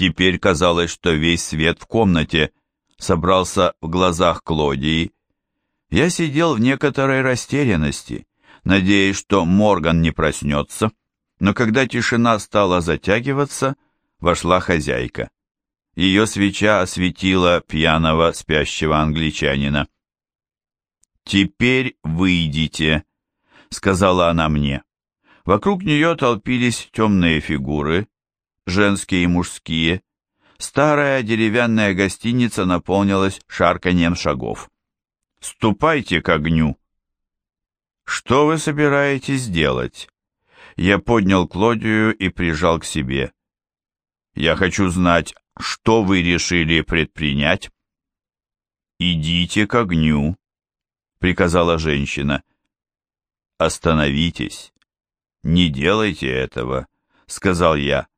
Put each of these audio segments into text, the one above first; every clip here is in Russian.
Теперь казалось, что весь свет в комнате собрался в глазах Клодии. Я сидел в некоторой растерянности, надеясь, что Морган не проснется, но когда тишина стала затягиваться, вошла хозяйка. Ее свеча осветила пьяного спящего англичанина. «Теперь выйдите», — сказала она мне. Вокруг нее толпились темные фигуры, женские и мужские. Старая деревянная гостиница наполнилась шарканьем шагов. «Ступайте к огню!» «Что вы собираетесь делать?» Я поднял Клодию и прижал к себе. «Я хочу знать, что вы решили предпринять?» «Идите к огню», — приказала женщина. «Остановитесь. Не делайте этого», — сказал я.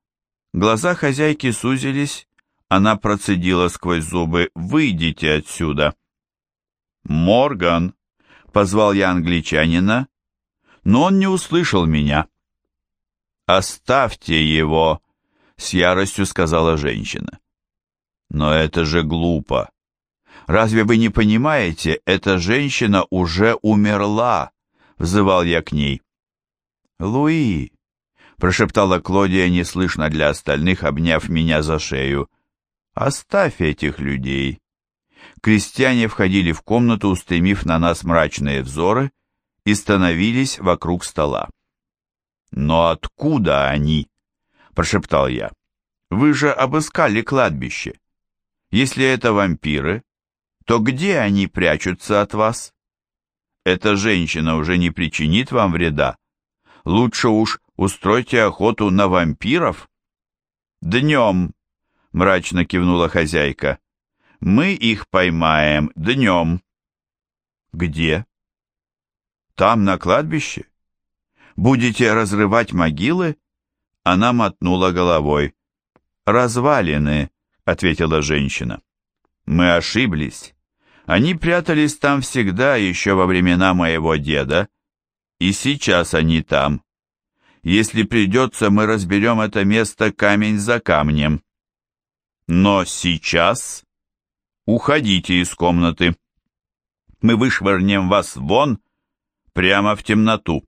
Глаза хозяйки сузились, она процедила сквозь зубы «Выйдите отсюда!» «Морган!» — позвал я англичанина, но он не услышал меня. «Оставьте его!» — с яростью сказала женщина. «Но это же глупо! Разве вы не понимаете, эта женщина уже умерла!» — взывал я к ней. «Луи!» Прошептала Клодия неслышно для остальных, обняв меня за шею. «Оставь этих людей!» Крестьяне входили в комнату, устремив на нас мрачные взоры, и становились вокруг стола. «Но откуда они?» – прошептал я. «Вы же обыскали кладбище. Если это вампиры, то где они прячутся от вас? Эта женщина уже не причинит вам вреда. Лучше уж Устройте охоту на вампиров?» «Днем», — мрачно кивнула хозяйка. «Мы их поймаем днем». «Где?» «Там, на кладбище. Будете разрывать могилы?» Она мотнула головой. «Развалины», — ответила женщина. «Мы ошиблись. Они прятались там всегда, еще во времена моего деда, и сейчас они там. Если придется, мы разберем это место камень за камнем. Но сейчас уходите из комнаты. Мы вышвырнем вас вон, прямо в темноту.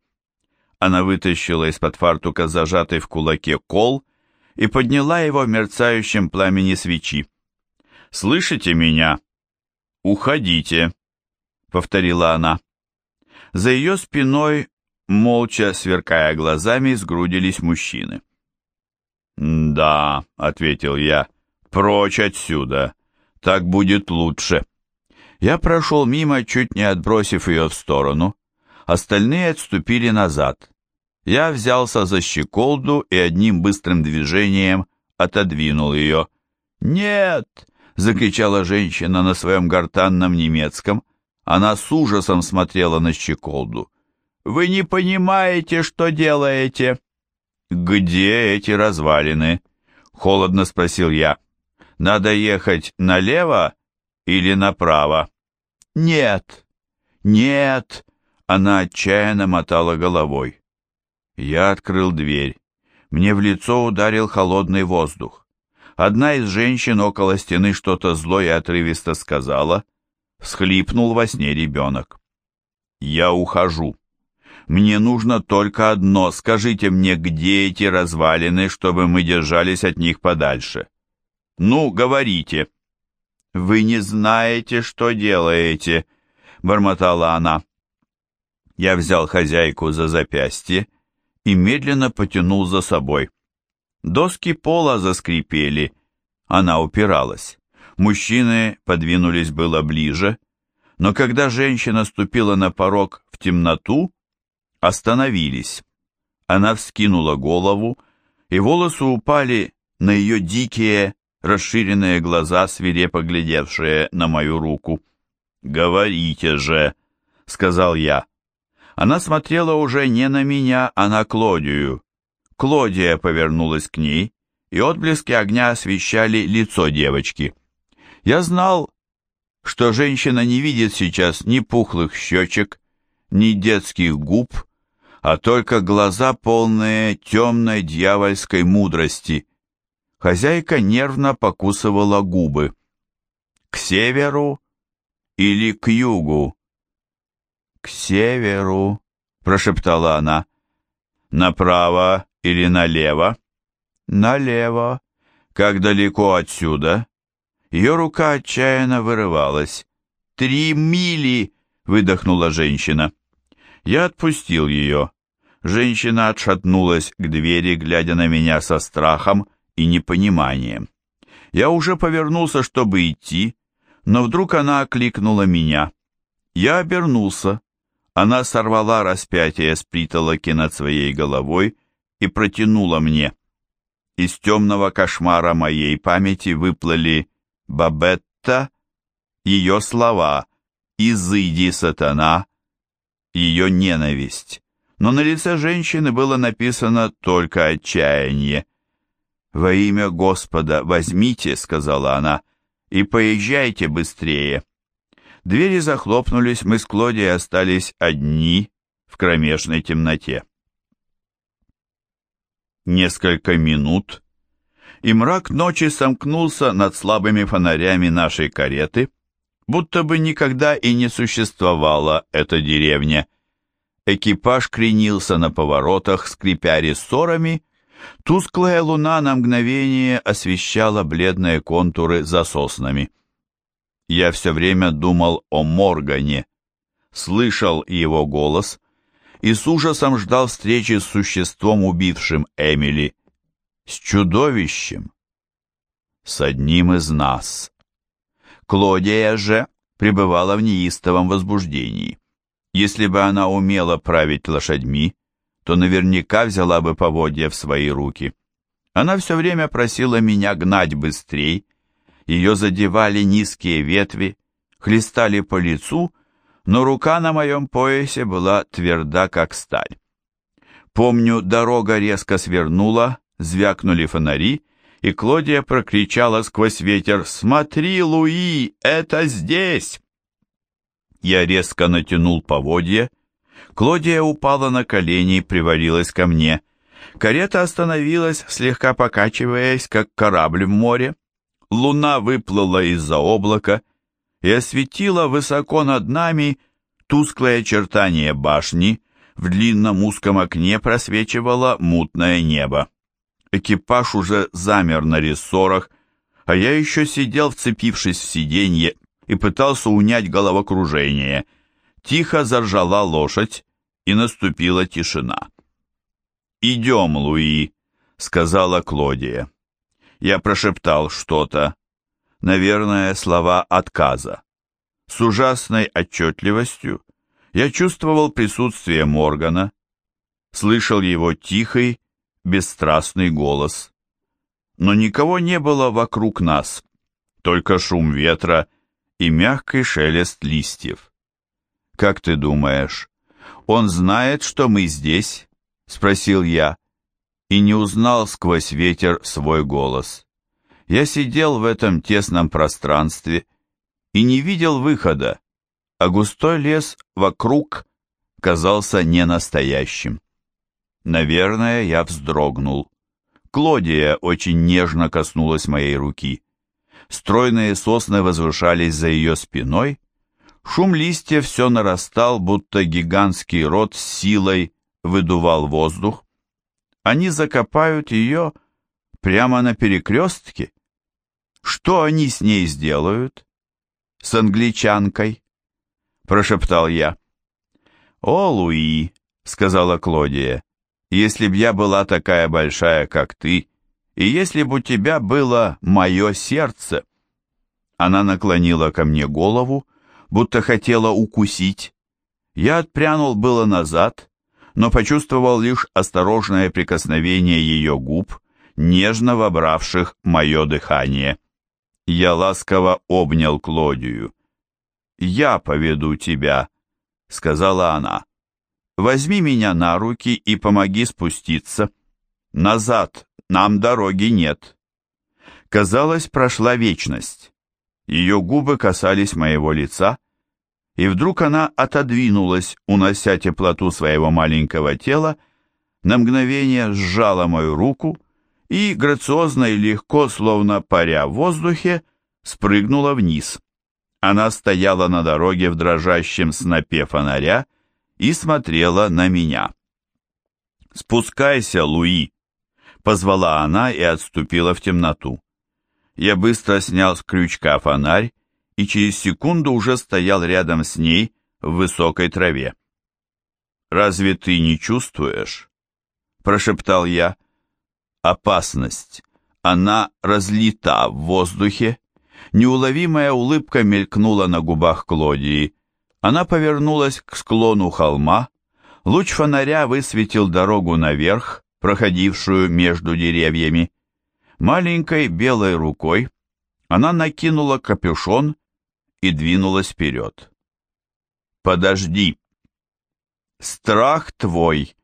Она вытащила из-под фартука зажатый в кулаке кол и подняла его в мерцающем пламени свечи. «Слышите меня? Уходите!» — повторила она. За ее спиной Молча, сверкая глазами, сгрудились мужчины. «Да», — ответил я, — «прочь отсюда. Так будет лучше». Я прошел мимо, чуть не отбросив ее в сторону. Остальные отступили назад. Я взялся за щеколду и одним быстрым движением отодвинул ее. «Нет!» — закричала женщина на своем гортанном немецком. Она с ужасом смотрела на щеколду. Вы не понимаете, что делаете. Где эти развалины? Холодно спросил я. Надо ехать налево или направо? Нет, нет. Она отчаянно мотала головой. Я открыл дверь. Мне в лицо ударил холодный воздух. Одна из женщин около стены что-то злое и отрывисто сказала. Всхлипнул во сне ребенок. «Я ухожу», мне нужно только одно. Скажите мне, где эти развалины, чтобы мы держались от них подальше. Ну, говорите. Вы не знаете, что делаете, бормотала она. Я взял хозяйку за запястье и медленно потянул за собой. Доски пола заскрипели. Она упиралась. Мужчины подвинулись было ближе, но когда женщина ступила на порог в темноту, остановились. Она вскинула голову, и волосы упали на ее дикие, расширенные глаза, свирепо глядевшие на мою руку. «Говорите же!» — сказал я. Она смотрела уже не на меня, а на Клодию. Клодия повернулась к ней, и отблески огня освещали лицо девочки. Я знал, что женщина не видит сейчас ни пухлых щечек, ни детских губ, а только глаза полные темной дьявольской мудрости. Хозяйка нервно покусывала губы. «К северу или к югу?» «К северу», — прошептала она. «Направо или налево?» «Налево». «Как далеко отсюда?» Ее рука отчаянно вырывалась. «Три мили!» — выдохнула женщина. Я отпустил ее. Женщина отшатнулась к двери, глядя на меня со страхом и непониманием. Я уже повернулся, чтобы идти, но вдруг она окликнула меня. Я обернулся. Она сорвала распятие с притолоки над своей головой и протянула мне. Из темного кошмара моей памяти выплыли Бабетта, ее слова «Изыди, сатана», ее ненависть. Но на лице женщины было написано только отчаяние. «Во имя Господа возьмите», — сказала она, — «и поезжайте быстрее». Двери захлопнулись, мы с Клодией остались одни в кромешной темноте. Несколько минут, и мрак ночи сомкнулся над слабыми фонарями нашей кареты, будто бы никогда и не существовала эта деревня. Экипаж кренился на поворотах, скрипя рессорами, тусклая луна на мгновение освещала бледные контуры за соснами. Я все время думал о Моргане, слышал его голос и с ужасом ждал встречи с существом, убившим Эмили, с чудовищем, с одним из нас. Клодия же пребывала в неистовом возбуждении. Если бы она умела править лошадьми, то наверняка взяла бы поводья в свои руки. Она все время просила меня гнать быстрей, ее задевали низкие ветви, хлестали по лицу, но рука на моем поясе была тверда, как сталь. Помню, дорога резко свернула, звякнули фонари, и Клодия прокричала сквозь ветер «Смотри, Луи, это здесь!» Я резко натянул поводья. Клодия упала на колени и привалилась ко мне. Карета остановилась, слегка покачиваясь, как корабль в море. Луна выплыла из-за облака и осветила высоко над нами тусклое очертание башни, в длинном узком окне просвечивало мутное небо. Экипаж уже замер на рессорах, а я еще сидел, вцепившись в сиденье, и пытался унять головокружение. Тихо заржала лошадь, и наступила тишина. «Идем, Луи», — сказала Клодия. Я прошептал что-то, наверное, слова отказа. С ужасной отчетливостью я чувствовал присутствие Моргана, слышал его тихий, бесстрастный голос. Но никого не было вокруг нас, только шум ветра и мягкий шелест листьев. «Как ты думаешь, он знает, что мы здесь?» — спросил я, и не узнал сквозь ветер свой голос. Я сидел в этом тесном пространстве и не видел выхода, а густой лес вокруг казался ненастоящим. Наверное, я вздрогнул. Клодия очень нежно коснулась моей руки. Стройные сосны возвышались за ее спиной. Шум листьев все нарастал, будто гигантский рот с силой выдувал воздух. Они закопают ее прямо на перекрестке. Что они с ней сделают? С англичанкой? Прошептал я. «О, Луи!» — сказала Клодия если б я была такая большая, как ты, и если бы у тебя было мое сердце». Она наклонила ко мне голову, будто хотела укусить. Я отпрянул было назад, но почувствовал лишь осторожное прикосновение ее губ, нежно вобравших мое дыхание. Я ласково обнял Клодию. «Я поведу тебя», — сказала она. Возьми меня на руки и помоги спуститься. Назад, нам дороги нет. Казалось, прошла вечность. Ее губы касались моего лица, и вдруг она отодвинулась, унося теплоту своего маленького тела, на мгновение сжала мою руку и, грациозно и легко, словно паря в воздухе, спрыгнула вниз. Она стояла на дороге в дрожащем снопе фонаря и смотрела на меня. «Спускайся, Луи!» — позвала она и отступила в темноту. Я быстро снял с крючка фонарь и через секунду уже стоял рядом с ней в высокой траве. «Разве ты не чувствуешь?» — прошептал я. «Опасность. Она разлита в воздухе». Неуловимая улыбка мелькнула на губах Клодии. Она повернулась к склону холма. Луч фонаря высветил дорогу наверх, проходившую между деревьями. Маленькой белой рукой она накинула капюшон и двинулась вперед. «Подожди!» «Страх твой,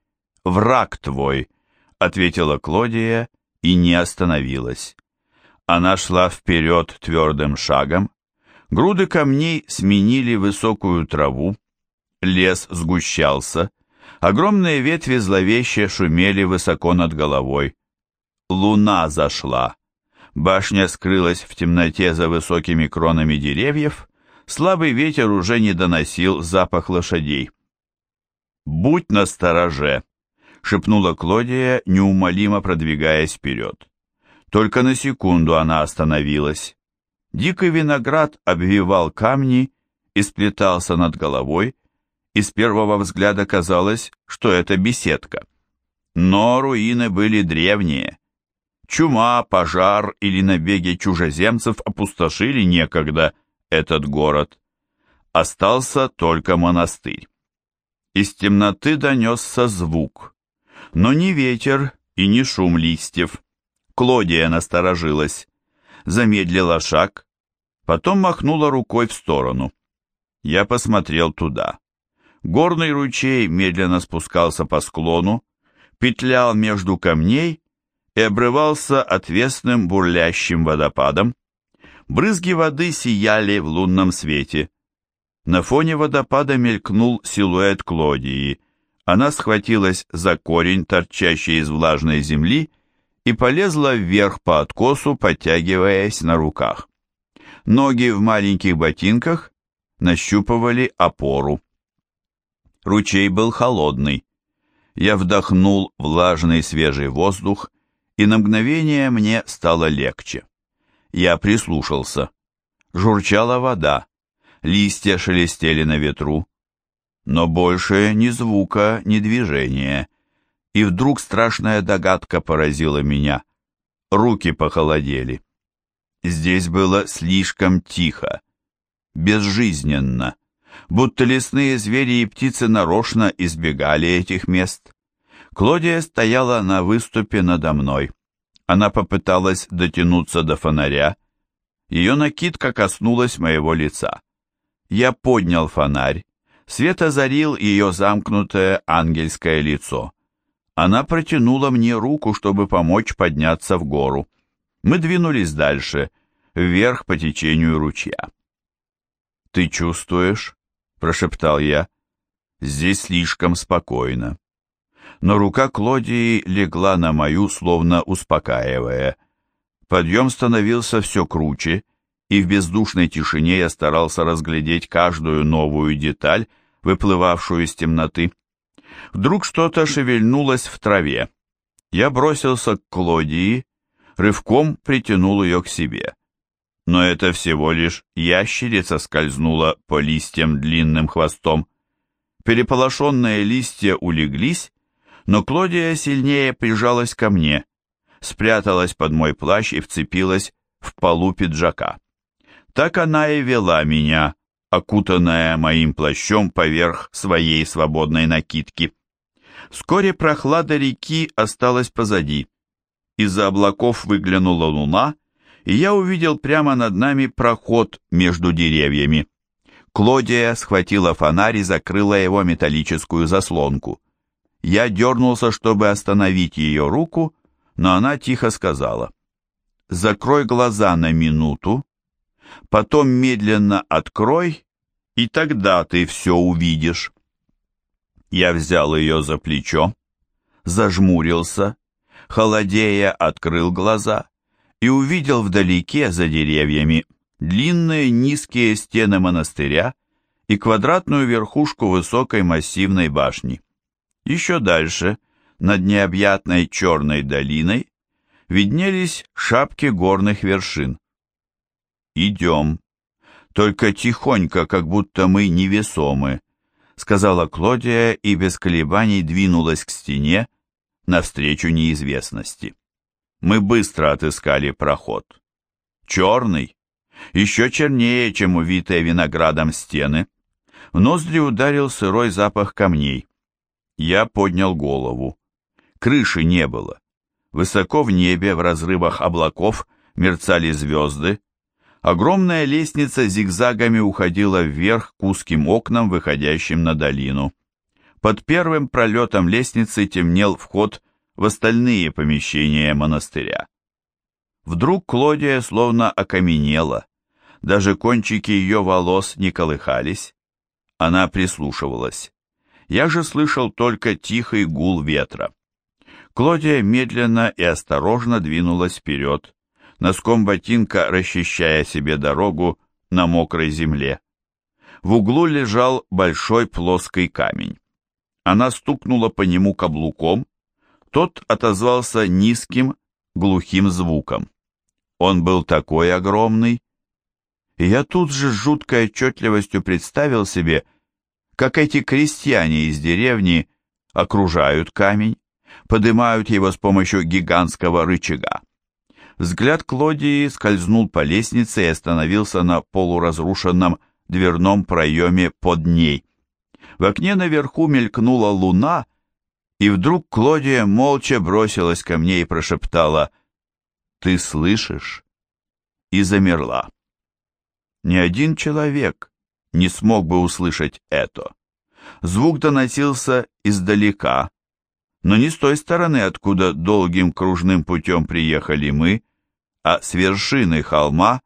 враг твой», — ответила Клодия и не остановилась. Она шла вперед твердым шагом, груды камней сменили высокую траву, лес сгущался, огромные ветви зловеще шумели высоко над головой. Луна зашла. Башня скрылась в темноте за высокими кронами деревьев, слабый ветер уже не доносил запах лошадей. «Будь настороже!» — шепнула Клодия, неумолимо продвигаясь вперед. Только на секунду она остановилась. Дикий виноград обвивал камни и сплетался над головой, и с первого взгляда казалось, что это беседка. Но руины были древние. Чума, пожар или набеги чужеземцев опустошили некогда этот город. Остался только монастырь. Из темноты донесся звук, но не ветер и не шум листьев. Клодия насторожилась, замедлила шаг, потом махнула рукой в сторону. Я посмотрел туда. Горный ручей медленно спускался по склону, петлял между камней и обрывался отвесным бурлящим водопадом. Брызги воды сияли в лунном свете. На фоне водопада мелькнул силуэт Клодии. Она схватилась за корень, торчащий из влажной земли, и полезла вверх по откосу, подтягиваясь на руках. Ноги в маленьких ботинках нащупывали опору. Ручей был холодный. Я вдохнул влажный свежий воздух, и на мгновение мне стало легче. Я прислушался. Журчала вода, листья шелестели на ветру, но больше ни звука, ни движения — и вдруг страшная догадка поразила меня. Руки похолодели. Здесь было слишком тихо, безжизненно, будто лесные звери и птицы нарочно избегали этих мест. Клодия стояла на выступе надо мной. Она попыталась дотянуться до фонаря. Ее накидка коснулась моего лица. Я поднял фонарь. Свет озарил ее замкнутое ангельское лицо. Она протянула мне руку, чтобы помочь подняться в гору. Мы двинулись дальше, вверх по течению ручья. «Ты чувствуешь?» – прошептал я. «Здесь слишком спокойно». Но рука Клодии легла на мою, словно успокаивая. Подъем становился все круче, и в бездушной тишине я старался разглядеть каждую новую деталь, выплывавшую из темноты. Вдруг что-то шевельнулось в траве. Я бросился к Клодии, рывком притянул ее к себе. Но это всего лишь ящерица скользнула по листьям длинным хвостом. Переполошенные листья улеглись, но Клодия сильнее прижалась ко мне, спряталась под мой плащ и вцепилась в полу пиджака. Так она и вела меня, окутанная моим плащом поверх своей свободной накидки. Вскоре прохлада реки осталась позади. Из-за облаков выглянула луна, и я увидел прямо над нами проход между деревьями. Клодия схватила фонарь и закрыла его металлическую заслонку. Я дернулся, чтобы остановить ее руку, но она тихо сказала, «Закрой глаза на минуту, потом медленно открой, и тогда ты все увидишь». Я взял ее за плечо, зажмурился, Холодея открыл глаза и увидел вдалеке, за деревьями, длинные низкие стены монастыря и квадратную верхушку высокой массивной башни. Еще дальше, над необъятной черной долиной, виднелись шапки горных вершин. «Идем. Только тихонько, как будто мы невесомы», сказала Клодия и без колебаний двинулась к стене навстречу неизвестности. Мы быстро отыскали проход. Черный, еще чернее, чем увитые виноградом стены. В ноздри ударил сырой запах камней. Я поднял голову. Крыши не было. Высоко в небе, в разрывах облаков, мерцали звезды. Огромная лестница зигзагами уходила вверх к узким окнам, выходящим на долину. Под первым пролетом лестницы темнел вход в остальные помещения монастыря. Вдруг Клодия словно окаменела. Даже кончики ее волос не колыхались. Она прислушивалась. Я же слышал только тихий гул ветра. Клодия медленно и осторожно двинулась вперед, носком ботинка расчищая себе дорогу на мокрой земле. В углу лежал большой плоский камень. Она стукнула по нему каблуком, тот отозвался низким, глухим звуком. Он был такой огромный, и я тут же с жуткой отчетливостью представил себе, как эти крестьяне из деревни окружают камень, поднимают его с помощью гигантского рычага. Взгляд Клодии скользнул по лестнице и остановился на полуразрушенном дверном проеме под ней. В окне наверху мелькнула луна, и вдруг Клодия молча бросилась ко мне и прошептала «Ты слышишь?» и замерла. Ни один человек не смог бы услышать это. Звук доносился издалека, но не с той стороны, откуда долгим кружным путем приехали мы, а с вершины холма,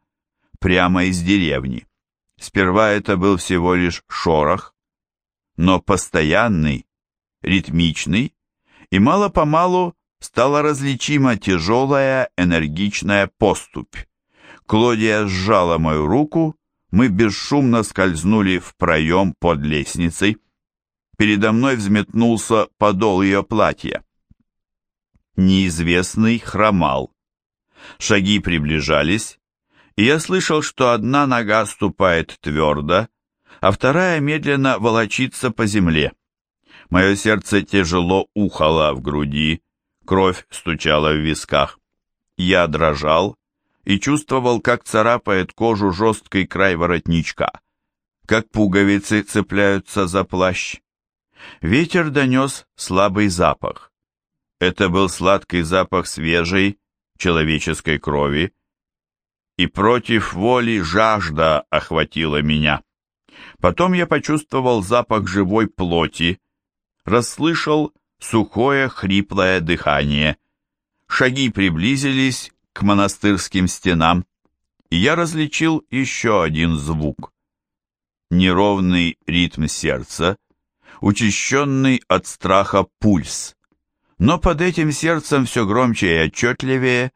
прямо из деревни. Сперва это был всего лишь шорох, но постоянный, ритмичный, и мало-помалу стала различима тяжелая энергичная поступь. Клодия сжала мою руку, мы бесшумно скользнули в проем под лестницей. Передо мной взметнулся подол ее платья. Неизвестный хромал. Шаги приближались, и я слышал, что одна нога ступает твердо, а вторая медленно волочится по земле. Мое сердце тяжело ухало в груди, кровь стучала в висках. Я дрожал и чувствовал, как царапает кожу жесткий край воротничка, как пуговицы цепляются за плащ. Ветер донес слабый запах. Это был сладкий запах свежей человеческой крови, и против воли жажда охватила меня. Потом я почувствовал запах живой плоти, расслышал сухое хриплое дыхание. Шаги приблизились к монастырским стенам, и я различил еще один звук. Неровный ритм сердца, учащенный от страха пульс. Но под этим сердцем все громче и отчетливее,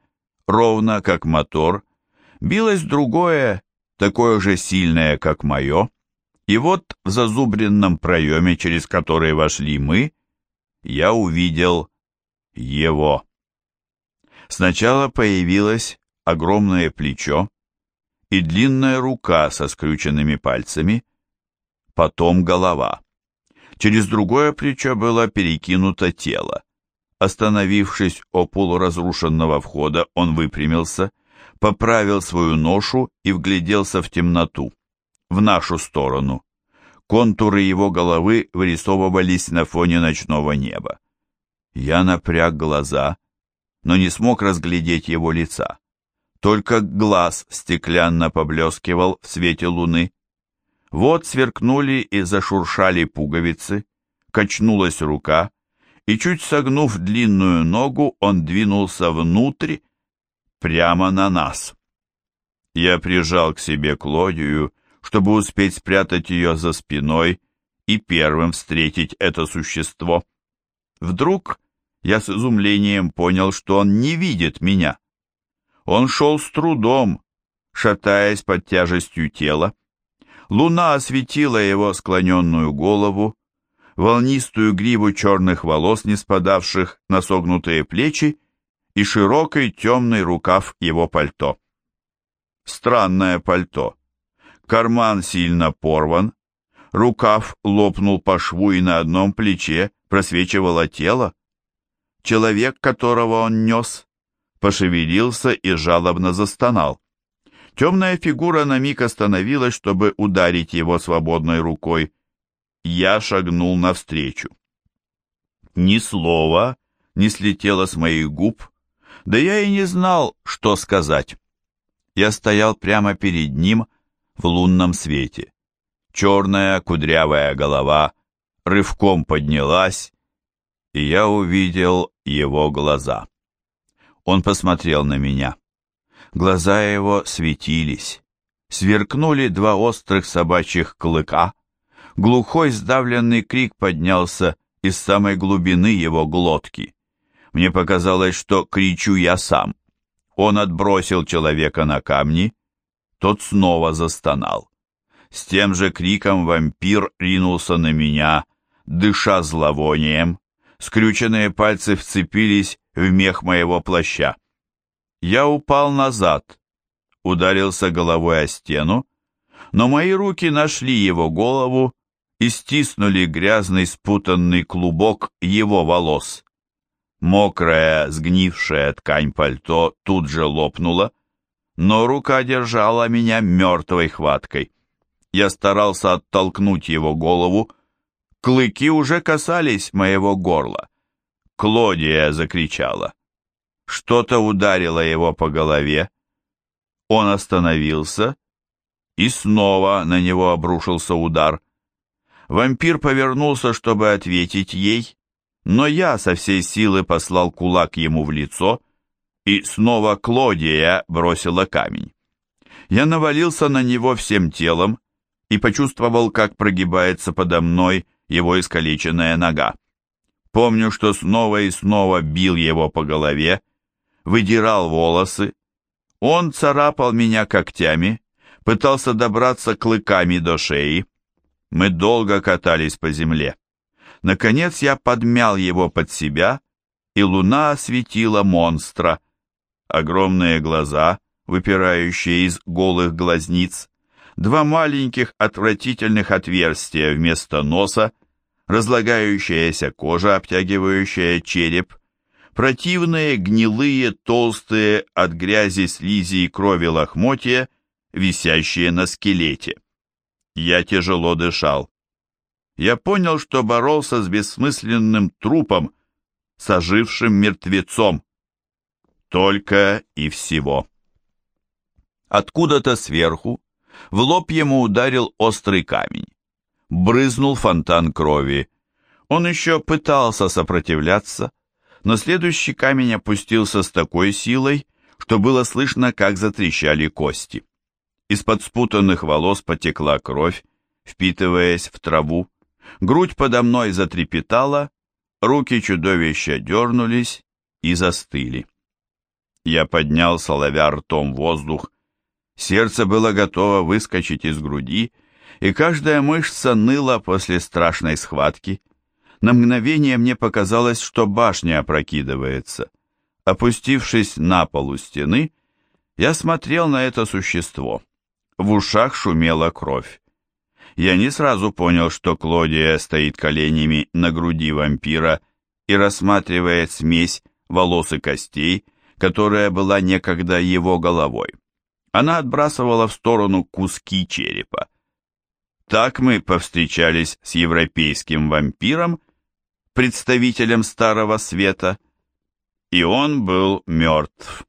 ровно как мотор, билось другое, такое же сильное, как мое, и вот в зазубренном проеме, через который вошли мы, я увидел его. Сначала появилось огромное плечо и длинная рука со скрюченными пальцами, потом голова. Через другое плечо было перекинуто тело. Остановившись у полуразрушенного входа, он выпрямился, поправил свою ношу и вгляделся в темноту в нашу сторону. Контуры его головы вырисовывались на фоне ночного неба. Я напряг глаза, но не смог разглядеть его лица. Только глаз стеклянно поблескивал в свете луны. Вот сверкнули и зашуршали пуговицы, качнулась рука, и чуть согнув длинную ногу, он двинулся внутрь, прямо на нас. Я прижал к себе Клодию чтобы успеть спрятать ее за спиной и первым встретить это существо. Вдруг я с изумлением понял, что он не видит меня. Он шел с трудом, шатаясь под тяжестью тела. Луна осветила его склоненную голову, волнистую гриву черных волос, не спадавших на согнутые плечи, и широкий темный рукав его пальто. Странное пальто. Карман сильно порван, рукав лопнул по шву и на одном плече просвечивало тело. Человек, которого он нес, пошевелился и жалобно застонал. Темная фигура на миг остановилась, чтобы ударить его свободной рукой. Я шагнул навстречу. Ни слова не слетело с моих губ, да я и не знал, что сказать. Я стоял прямо перед ним в лунном свете. Черная кудрявая голова рывком поднялась, и я увидел его глаза. Он посмотрел на меня. Глаза его светились. Сверкнули два острых собачьих клыка, Глухой сдавленный крик поднялся из самой глубины его глотки. Мне показалось, что кричу я сам. Он отбросил человека на камни, тот снова застонал. С тем же криком вампир ринулся на меня, дыша зловонием. Скрюченные пальцы вцепились в мех моего плаща. Я упал назад, ударился головой о стену, но мои руки нашли его голову и стиснули грязный спутанный клубок его волос. Мокрая, сгнившая ткань пальто тут же лопнула, но рука держала меня мертвой хваткой. Я старался оттолкнуть его голову, клыки уже касались моего горла. Клодия закричала. Что-то ударило его по голове. Он остановился, и снова на него обрушился удар. Вампир повернулся, чтобы ответить ей, но я со всей силы послал кулак ему в лицо, и снова Клодия бросила камень. Я навалился на него всем телом и почувствовал, как прогибается подо мной его искалеченная нога. Помню, что снова и снова бил его по голове, выдирал волосы. Он царапал меня когтями, пытался добраться клыками до шеи. Мы долго катались по земле. Наконец я подмял его под себя, и луна осветила монстра. Огромные глаза, выпирающие из голых глазниц, два маленьких отвратительных отверстия вместо носа, разлагающаяся кожа, обтягивающая череп, противные, гнилые, толстые, от грязи, слизи и крови лохмотья, висящие на скелете. Я тяжело дышал. Я понял, что боролся с бессмысленным трупом, с ожившим мертвецом. Только и всего. Откуда-то сверху в лоб ему ударил острый камень. Брызнул фонтан крови. Он еще пытался сопротивляться, но следующий камень опустился с такой силой, что было слышно, как затрещали кости. Из-под спутанных волос потекла кровь, впитываясь в траву. Грудь подо мной затрепетала, руки чудовища дернулись и застыли. Я поднял, соловя ртом воздух. Сердце было готово выскочить из груди, и каждая мышца ныла после страшной схватки. На мгновение мне показалось, что башня опрокидывается. Опустившись на полу стены, я смотрел на это существо. В ушах шумела кровь. Я не сразу понял, что Клодия стоит коленями на груди вампира и рассматривает смесь волос и костей, которая была некогда его головой. Она отбрасывала в сторону куски черепа. Так мы повстречались с европейским вампиром, представителем Старого Света, и он был мертв.